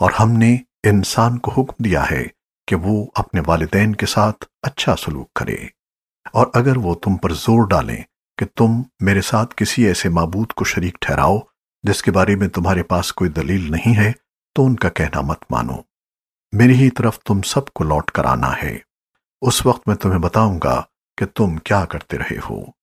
اور ہم نے انسان کو حکم دیا ہے کہ وہ اپنے والدین کے ساتھ اچھا سلوک کرے۔ اور اگر وہ تم پر زور ڈالیں کہ تم میرے ساتھ کسی ایسے معبود کو شریک ٹھہراؤ جس کے بارے میں تمہارے پاس کوئی دلیل نہیں ہے، تو ان کا کہنا مت مانو۔ میری ہی طرف تم سب کو لوٹ کر آنا ہے۔ اس وقت میں تمہیں بتاؤں گا کہ تم کیا کرتے رہے ہو۔